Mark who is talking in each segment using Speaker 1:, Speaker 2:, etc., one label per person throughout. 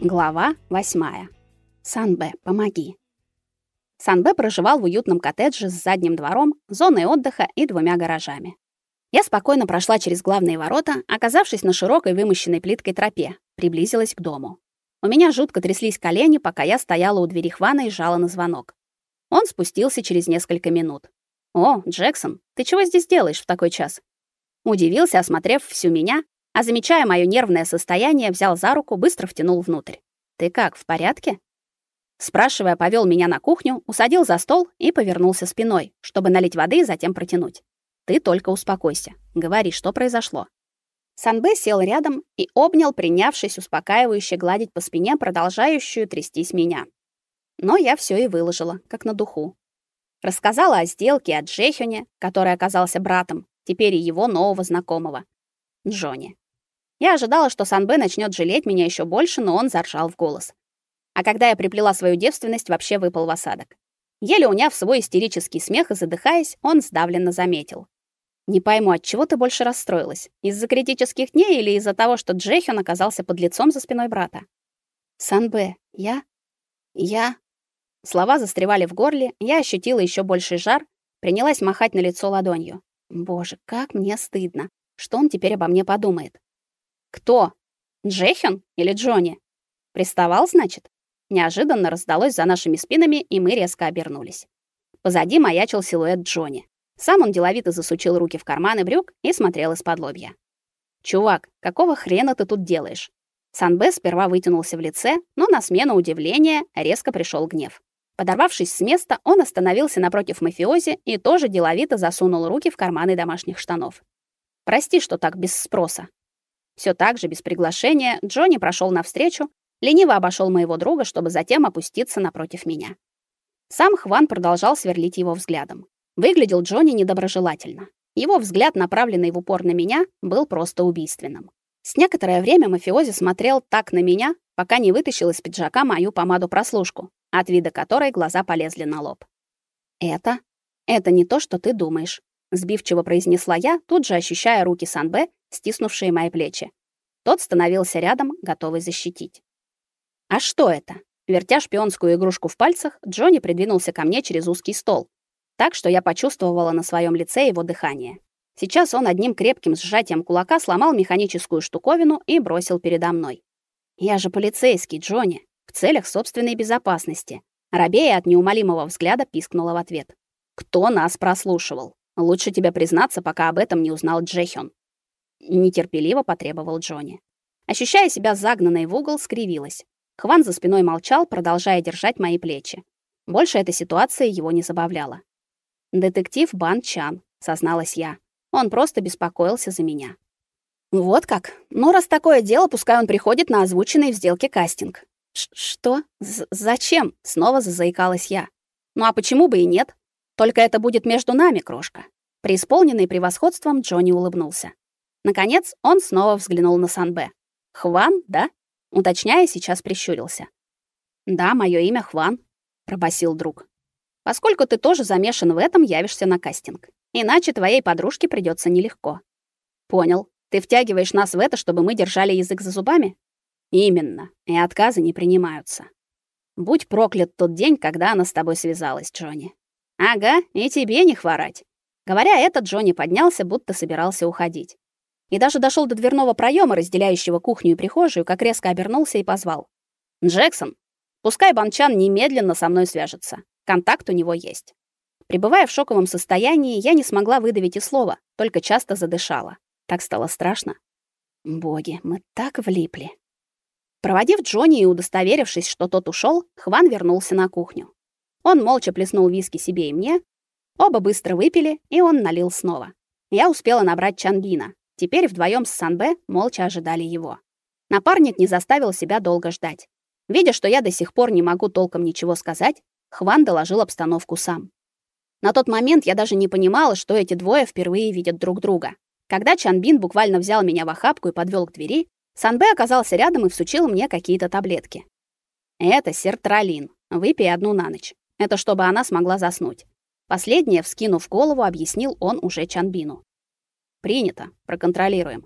Speaker 1: Глава 8. Санбе, помоги. Санбе проживал в уютном коттедже с задним двором, зоной отдыха и двумя гаражами. Я спокойно прошла через главные ворота, оказавшись на широкой вымощенной плиткой тропе, приблизилась к дому. У меня жутко тряслись колени, пока я стояла у двери Хвана и жала на звонок. Он спустился через несколько минут. «О, Джексон, ты чего здесь делаешь в такой час?» Удивился, осмотрев всю меня, а замечая моё нервное состояние, взял за руку, быстро втянул внутрь. Ты как, в порядке? Спрашивая, повел меня на кухню, усадил за стол и повернулся спиной, чтобы налить воды и затем протянуть. Ты только успокойся. Говори, что произошло. Санбэ сел рядом и обнял, принявшись успокаивающе гладить по спине продолжающую трястись меня. Но я все и выложила, как на духу. Рассказала о сделке от Джехюне, который оказался братом, теперь и его нового знакомого, Джонни. Я ожидала, что Санбэ начнет жалеть меня еще больше, но он заржал в голос. А когда я приплела свою девственность, вообще выпал в осадок. Еле уняв свой истерический смех и задыхаясь, он сдавленно заметил: "Не пойму, от чего ты больше расстроилась? Из-за критических дней или из-за того, что Джехион оказался под лицом за спиной брата?" "Санбэ, я я Слова застревали в горле, я ощутила еще больший жар, принялась махать на лицо ладонью. Боже, как мне стыдно. Что он теперь обо мне подумает? Кто? Джехен или Джонни? Приставал, значит? Неожиданно раздалось за нашими спинами, и мы резко обернулись. Позади маячил силуэт Джонни. Сам он деловито засучил руки в карманы брюк и смотрел из-под лобья. «Чувак, какого хрена ты тут делаешь?» Санбе сперва вытянулся в лице, но на смену удивления резко пришел гнев. Подорвавшись с места, он остановился напротив мафиози и тоже деловито засунул руки в карманы домашних штанов. «Прости, что так без спроса», все так же, без приглашения, Джонни прошел навстречу, лениво обошел моего друга, чтобы затем опуститься напротив меня. Сам Хван продолжал сверлить его взглядом. Выглядел Джонни недоброжелательно. Его взгляд, направленный в упор на меня, был просто убийственным. С некоторое время мафиози смотрел так на меня, пока не вытащил из пиджака мою помаду-прослушку, от вида которой глаза полезли на лоб. «Это? Это не то, что ты думаешь», — сбивчиво произнесла я, тут же ощущая руки Санбе стиснувшие мои плечи. Тот становился рядом, готовый защитить. А что это? Вертя шпионскую игрушку в пальцах, Джонни придвинулся ко мне через узкий стол, так что я почувствовала на своем лице его дыхание. Сейчас он одним крепким сжатием кулака сломал механическую штуковину и бросил передо мной. Я же полицейский, Джонни, в целях собственной безопасности. Рабея от неумолимого взгляда пискнула в ответ. Кто нас прослушивал? Лучше тебе признаться, пока об этом не узнал Джехён нетерпеливо потребовал Джонни. Ощущая себя загнанной в угол, скривилась. Хван за спиной молчал, продолжая держать мои плечи. Больше эта ситуация его не забавляла. Детектив Бан Чан, созналась я. Он просто беспокоился за меня. Вот как. Ну раз такое дело, пускай он приходит на озвученный в сделке кастинг. Ш что? З зачем? Снова зазаикалась я. Ну а почему бы и нет? Только это будет между нами, крошка. Преисполненный превосходством Джонни улыбнулся. Наконец, он снова взглянул на Санбе. «Хван, да?» Уточняя, сейчас прищурился. «Да, мое имя Хван», — пробасил друг. «Поскольку ты тоже замешан в этом, явишься на кастинг. Иначе твоей подружке придется нелегко». «Понял. Ты втягиваешь нас в это, чтобы мы держали язык за зубами?» «Именно. И отказы не принимаются. Будь проклят тот день, когда она с тобой связалась, Джонни». «Ага, и тебе не хворать». Говоря это, Джонни поднялся, будто собирался уходить и даже дошел до дверного проема, разделяющего кухню и прихожую, как резко обернулся и позвал: "Джексон, пускай Банчан немедленно со мной свяжется. Контакт у него есть". Пребывая в шоковом состоянии, я не смогла выдавить и слова, только часто задышала. Так стало страшно. Боги, мы так влипли. Проводив Джонни и удостоверившись, что тот ушел, Хван вернулся на кухню. Он молча плеснул виски себе и мне. Оба быстро выпили, и он налил снова. Я успела набрать Чанбина, Теперь вдвоем с Санбе молча ожидали его. Напарник не заставил себя долго ждать. Видя, что я до сих пор не могу толком ничего сказать, Хван доложил обстановку сам. На тот момент я даже не понимала, что эти двое впервые видят друг друга. Когда Чанбин буквально взял меня в охапку и подвел к двери, Санбе оказался рядом и всучил мне какие-то таблетки. Это сертралин. Выпей одну на ночь. Это чтобы она смогла заснуть. Последнее, вскинув голову, объяснил он уже Чанбину. Принято. Проконтролируем.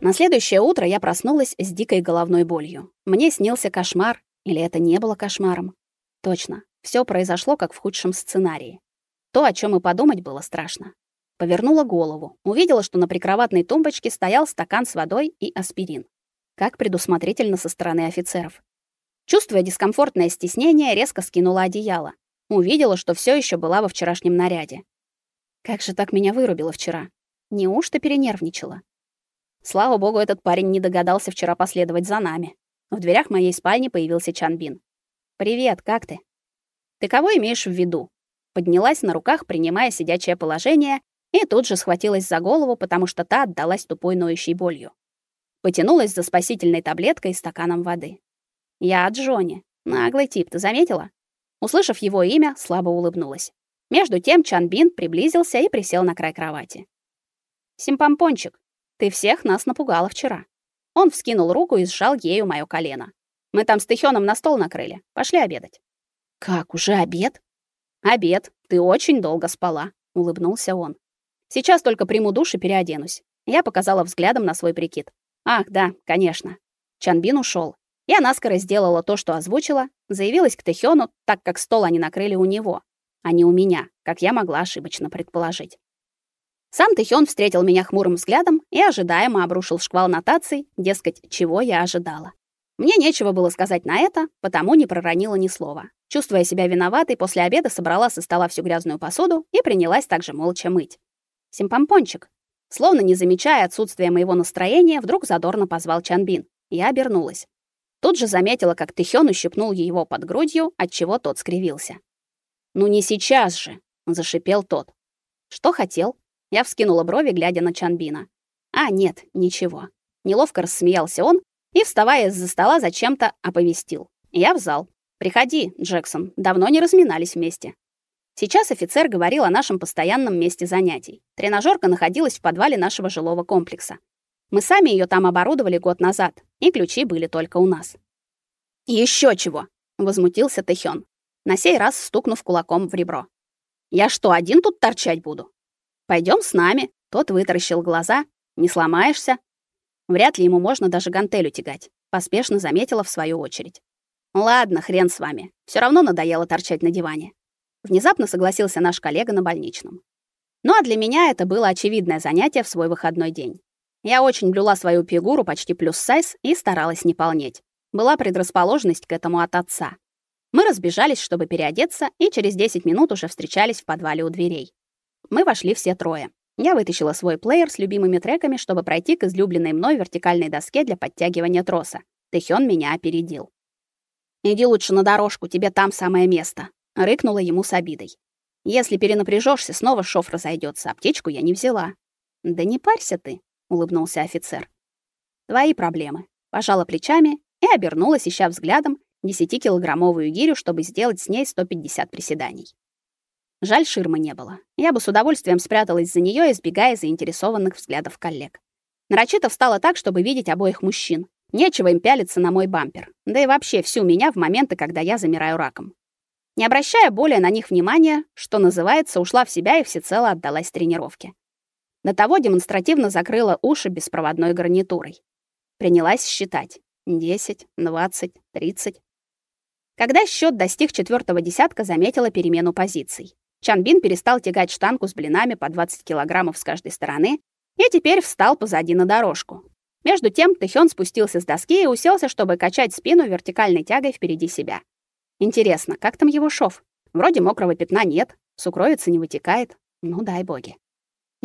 Speaker 1: На следующее утро я проснулась с дикой головной болью. Мне снился кошмар, или это не было кошмаром? Точно, все произошло как в худшем сценарии. То, о чем и подумать было страшно. Повернула голову, увидела, что на прикроватной тумбочке стоял стакан с водой и аспирин. Как предусмотрительно со стороны офицеров. Чувствуя дискомфортное стеснение, резко скинула одеяло. Увидела, что все еще была во вчерашнем наряде. Как же так меня вырубило вчера? Неужто перенервничала? Слава богу, этот парень не догадался вчера последовать за нами. В дверях моей спальни появился Чанбин. «Привет, как ты?» «Ты кого имеешь в виду?» Поднялась на руках, принимая сидячее положение, и тут же схватилась за голову, потому что та отдалась тупой ноющей болью. Потянулась за спасительной таблеткой и стаканом воды. «Я Джонни. Наглый тип, ты заметила?» Услышав его имя, слабо улыбнулась. Между тем Чанбин приблизился и присел на край кровати. «Симпампончик, ты всех нас напугала вчера. Он вскинул руку и сжал ею моё колено. Мы там с Тыхёном на стол накрыли. Пошли обедать. Как, уже обед? Обед. Ты очень долго спала, улыбнулся он. Сейчас только приму душ и переоденусь. Я показала взглядом на свой прикид. Ах, да, конечно. Чанбин ушёл. Я наскоро сделала то, что озвучила, заявилась к Тэхёну, так как стол они накрыли у него, а не у меня, как я могла ошибочно предположить. Сам Тэхён встретил меня хмурым взглядом и ожидаемо обрушил шквал нотаций, дескать, чего я ожидала. Мне нечего было сказать на это, потому не проронила ни слова. Чувствуя себя виноватой, после обеда собрала со стола всю грязную посуду и принялась также молча мыть. Симпампончик, словно не замечая отсутствия моего настроения, вдруг задорно позвал Чанбин. Я обернулась. Тут же заметила, как Тэхён ущипнул его под грудью, от чего тот скривился. "Ну не сейчас же", зашипел тот. "Что хотел?" Я вскинула брови, глядя на Чанбина. А, нет, ничего. Неловко рассмеялся он и, вставая из-за стола, зачем-то оповестил. Я в зал. Приходи, Джексон. Давно не разминались вместе. Сейчас офицер говорил о нашем постоянном месте занятий. Тренажерка находилась в подвале нашего жилого комплекса. Мы сами ее там оборудовали год назад, и ключи были только у нас. Еще чего, возмутился Тэхён, на сей раз стукнув кулаком в ребро. Я что, один тут торчать буду? Пойдем с нами. Тот вытаращил глаза. Не сломаешься? Вряд ли ему можно даже гантель тягать, поспешно заметила в свою очередь. Ладно, хрен с вами. Все равно надоело торчать на диване. Внезапно согласился наш коллега на больничном. Ну а для меня это было очевидное занятие в свой выходной день. Я очень блюла свою фигуру почти плюс сайз и старалась не полнеть. Была предрасположенность к этому от отца. Мы разбежались, чтобы переодеться, и через 10 минут уже встречались в подвале у дверей. Мы вошли все трое. Я вытащила свой плеер с любимыми треками, чтобы пройти к излюбленной мной вертикальной доске для подтягивания троса. Тэхён меня опередил. «Иди лучше на дорожку, тебе там самое место», — рыкнула ему с обидой. «Если перенапряжешься, снова шов разойдется. Аптечку я не взяла». «Да не парься ты», — улыбнулся офицер. «Твои проблемы». Пожала плечами и обернулась, ища взглядом десятикилограммовую гирю, чтобы сделать с ней 150 приседаний. Жаль, ширмы не было. Я бы с удовольствием спряталась за нее, избегая заинтересованных взглядов коллег. Нарочито встала так, чтобы видеть обоих мужчин. Нечего им пялиться на мой бампер. Да и вообще всю меня в моменты, когда я замираю раком. Не обращая более на них внимания, что называется, ушла в себя и всецело отдалась тренировке. До того демонстративно закрыла уши беспроводной гарнитурой. Принялась считать: 10, 20, 30. Когда счет достиг четвертого десятка, заметила перемену позиций. Чанбин перестал тягать штангу с блинами по 20 килограммов с каждой стороны и теперь встал позади на дорожку. Между тем Тэхён спустился с доски и уселся, чтобы качать спину вертикальной тягой впереди себя. Интересно, как там его шов? Вроде мокрого пятна нет, сукровица не вытекает. Ну дай боги.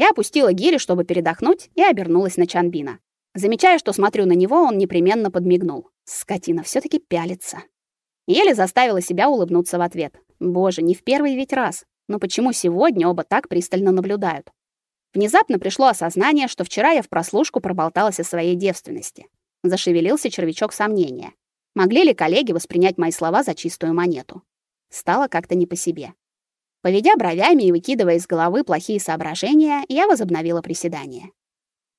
Speaker 1: Я опустила гири, чтобы передохнуть, и обернулась на Чанбина. Замечая, что смотрю на него, он непременно подмигнул. Скотина все таки пялится. Еле заставила себя улыбнуться в ответ. Боже, не в первый ведь раз. Но почему сегодня оба так пристально наблюдают? Внезапно пришло осознание, что вчера я в прослушку проболталась о своей девственности. Зашевелился червячок сомнения. Могли ли коллеги воспринять мои слова за чистую монету? Стало как-то не по себе. Поведя бровями и выкидывая из головы плохие соображения, я возобновила приседания.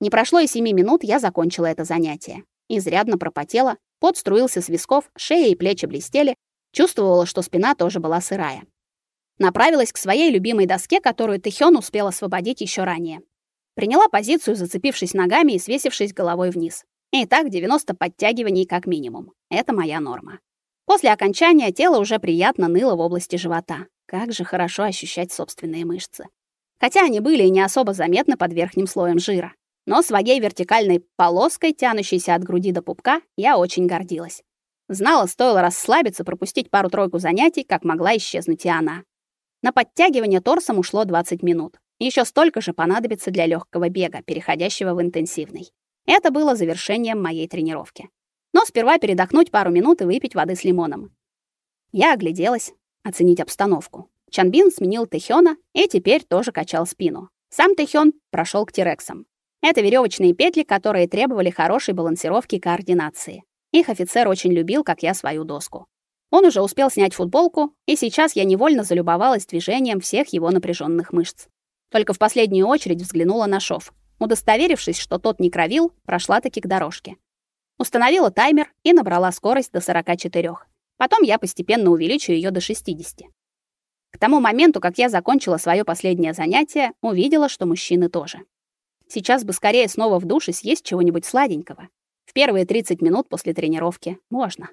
Speaker 1: Не прошло и семи минут, я закончила это занятие. Изрядно пропотела, пот струился с висков, шея и плечи блестели, чувствовала, что спина тоже была сырая. Направилась к своей любимой доске, которую Тэхён успел освободить еще ранее. Приняла позицию, зацепившись ногами и свесившись головой вниз. И так 90 подтягиваний как минимум. Это моя норма. После окончания тело уже приятно ныло в области живота. Как же хорошо ощущать собственные мышцы. Хотя они были и не особо заметны под верхним слоем жира. Но своей вертикальной полоской, тянущейся от груди до пупка, я очень гордилась. Знала, стоило расслабиться, пропустить пару-тройку занятий, как могла исчезнуть и она. На подтягивание торсом ушло 20 минут. Еще столько же понадобится для легкого бега, переходящего в интенсивный. Это было завершением моей тренировки. Но сперва передохнуть пару минут и выпить воды с лимоном. Я огляделась, оценить обстановку. Чанбин сменил Тэхёна и теперь тоже качал спину. Сам Тэхён прошел к тирексам. Это веревочные петли, которые требовали хорошей балансировки и координации. Их офицер очень любил, как я свою доску. Он уже успел снять футболку, и сейчас я невольно залюбовалась движением всех его напряженных мышц. Только в последнюю очередь взглянула на шов. Удостоверившись, что тот не кровил, прошла таки к дорожке. Установила таймер и набрала скорость до 44. Потом я постепенно увеличу ее до 60. К тому моменту, как я закончила свое последнее занятие, увидела, что мужчины тоже. Сейчас бы скорее снова в душ и съесть чего-нибудь сладенького. В первые 30 минут после тренировки можно.